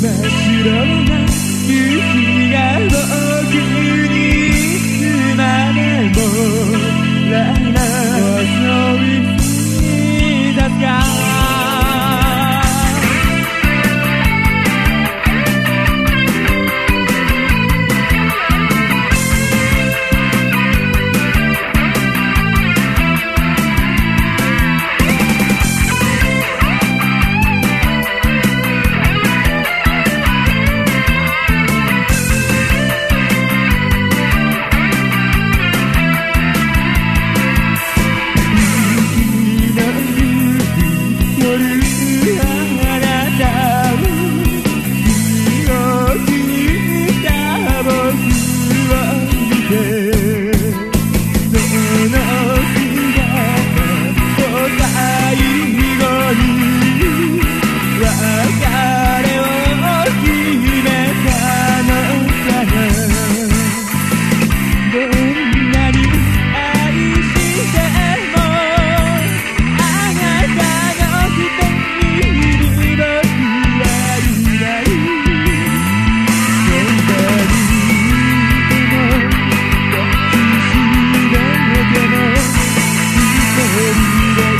midnight. Night